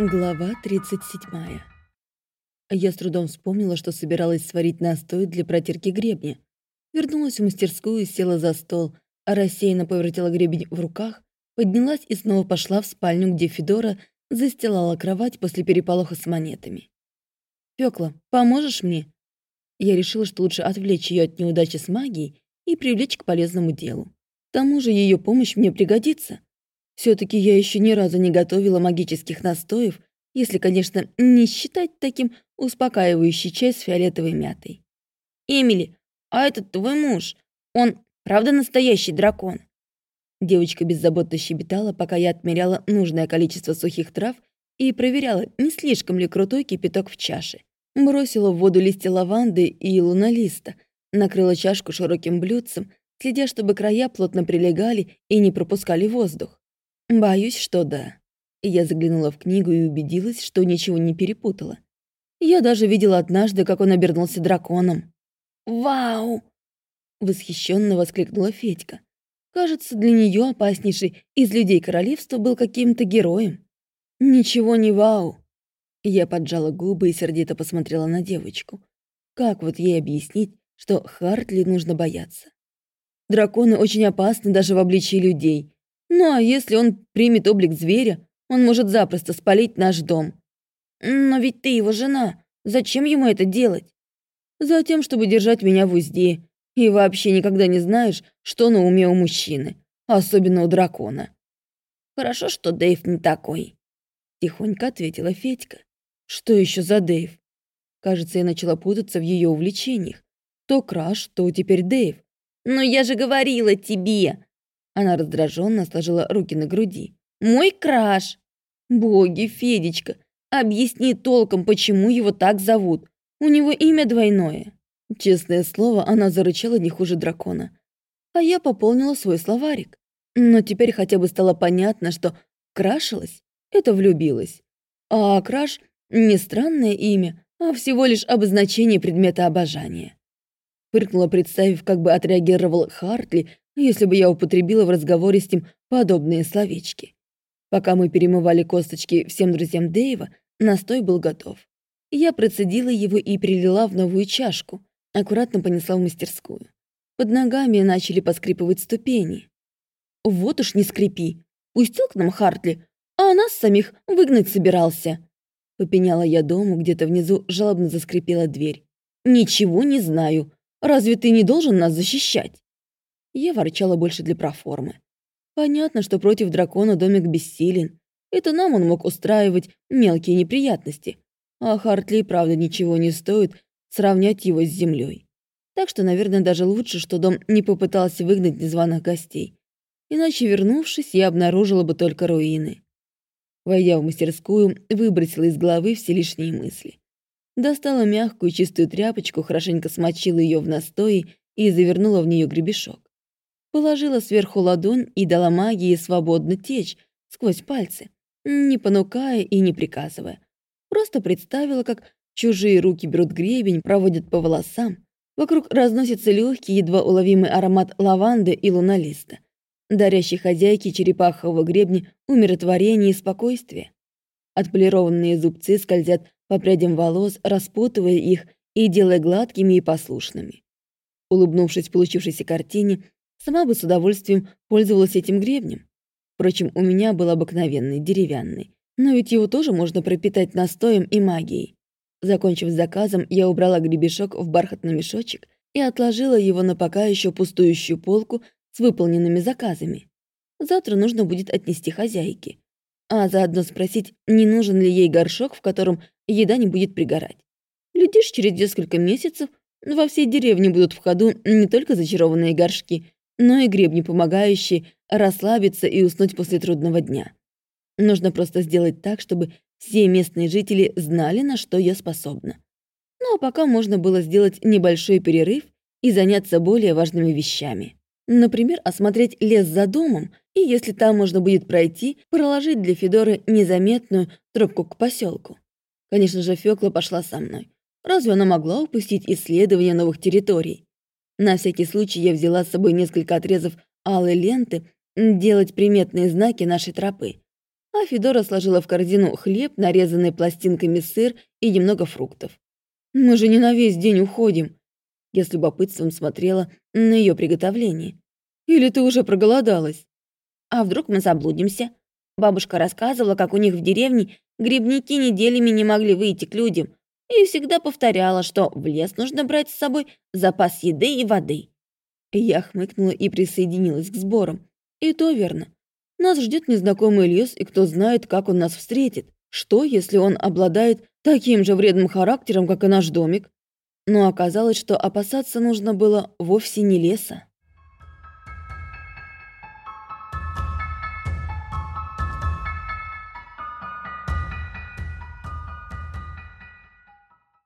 Глава 37. Я с трудом вспомнила, что собиралась сварить настой для протирки гребня. Вернулась в мастерскую, села за стол, а рассеянно повертела гребень в руках, поднялась и снова пошла в спальню, где Федора застилала кровать после переполоха с монетами. «Фёкла, поможешь мне?» Я решила, что лучше отвлечь ее от неудачи с магией и привлечь к полезному делу. К тому же ее помощь мне пригодится. Все-таки я еще ни разу не готовила магических настоев, если, конечно, не считать таким успокаивающий чай с фиолетовой мятой. «Эмили, а этот твой муж, он правда настоящий дракон?» Девочка беззаботно щебетала, пока я отмеряла нужное количество сухих трав и проверяла, не слишком ли крутой кипяток в чаше. Бросила в воду листья лаванды и луналиста, накрыла чашку широким блюдцем, следя, чтобы края плотно прилегали и не пропускали воздух. Боюсь, что да. Я заглянула в книгу и убедилась, что ничего не перепутала. Я даже видела однажды, как он обернулся драконом. «Вау!» — восхищенно воскликнула Федька. Кажется, для нее опаснейший из людей королевства был каким-то героем. Ничего не вау. Я поджала губы и сердито посмотрела на девочку. Как вот ей объяснить, что Хартли нужно бояться? Драконы очень опасны даже в обличии людей, ну а если он примет облик зверя, он может запросто спалить наш дом. Но ведь ты его жена. Зачем ему это делать? Затем, чтобы держать меня в узде. И вообще никогда не знаешь, что на уме у мужчины. Особенно у дракона. Хорошо, что Дэйв не такой. Тихонько ответила Федька. Что еще за Дэйв? Кажется, я начала путаться в ее увлечениях. То Краш, то теперь Дэйв. «Но я же говорила тебе!» Она раздраженно сложила руки на груди. «Мой краш!» «Боги, Федечка, объясни толком, почему его так зовут. У него имя двойное». Честное слово, она зарычала не хуже дракона. А я пополнила свой словарик. Но теперь хотя бы стало понятно, что крашилась — это влюбилась. А краш — не странное имя, а всего лишь обозначение предмета обожания. Фыркнула, представив, как бы отреагировал Хартли, если бы я употребила в разговоре с ним подобные словечки. Пока мы перемывали косточки всем друзьям Дэйва, настой был готов. Я процедила его и прилила в новую чашку, аккуратно понесла в мастерскую. Под ногами начали поскрипывать ступени. «Вот уж не скрипи! Пустил к нам Хартли, а нас самих выгнать собирался!» Попеняла я дому, где-то внизу жалобно заскрипела дверь. «Ничего не знаю. Разве ты не должен нас защищать?» Я ворчала больше для проформы. Понятно, что против дракона домик бессилен. Это нам он мог устраивать мелкие неприятности. А Хартли правда ничего не стоит сравнять его с землей. Так что, наверное, даже лучше, что дом не попытался выгнать незваных гостей. Иначе, вернувшись, я обнаружила бы только руины. Войдя в мастерскую, выбросила из головы все лишние мысли. Достала мягкую чистую тряпочку, хорошенько смочила ее в настое и завернула в нее гребешок. Положила сверху ладонь и дала магии свободно течь сквозь пальцы, не понукая и не приказывая. Просто представила, как чужие руки берут гребень, проводят по волосам. Вокруг разносится легкий, едва уловимый аромат лаванды и луналиста, дарящий хозяйке черепахового гребня умиротворение и спокойствие. Отполированные зубцы скользят по прядям волос, распутывая их и делая гладкими и послушными. Улыбнувшись получившейся картине, Сама бы с удовольствием пользовалась этим гребнем. Впрочем, у меня был обыкновенный, деревянный. Но ведь его тоже можно пропитать настоем и магией. Закончив с заказом, я убрала гребешок в бархатный мешочек и отложила его на пока еще пустующую полку с выполненными заказами. Завтра нужно будет отнести хозяйке. А заодно спросить, не нужен ли ей горшок, в котором еда не будет пригорать. Глядишь, через несколько месяцев во всей деревне будут в ходу не только зачарованные горшки, но и гребни, помогающие расслабиться и уснуть после трудного дня. Нужно просто сделать так, чтобы все местные жители знали, на что я способна. Ну а пока можно было сделать небольшой перерыв и заняться более важными вещами. Например, осмотреть лес за домом и, если там можно будет пройти, проложить для Федоры незаметную тропку к поселку. Конечно же, Фёкла пошла со мной. Разве она могла упустить исследование новых территорий? На всякий случай я взяла с собой несколько отрезов алой ленты делать приметные знаки нашей тропы. а Федора сложила в корзину хлеб, нарезанный пластинками сыр и немного фруктов. «Мы же не на весь день уходим!» Я с любопытством смотрела на ее приготовление. «Или ты уже проголодалась?» «А вдруг мы заблудимся?» Бабушка рассказывала, как у них в деревне грибники неделями не могли выйти к людям, и всегда повторяла, что в лес нужно брать с собой запас еды и воды. Я хмыкнула и присоединилась к сборам. И то верно. Нас ждет незнакомый лес, и кто знает, как он нас встретит. Что, если он обладает таким же вредным характером, как и наш домик? Но оказалось, что опасаться нужно было вовсе не леса.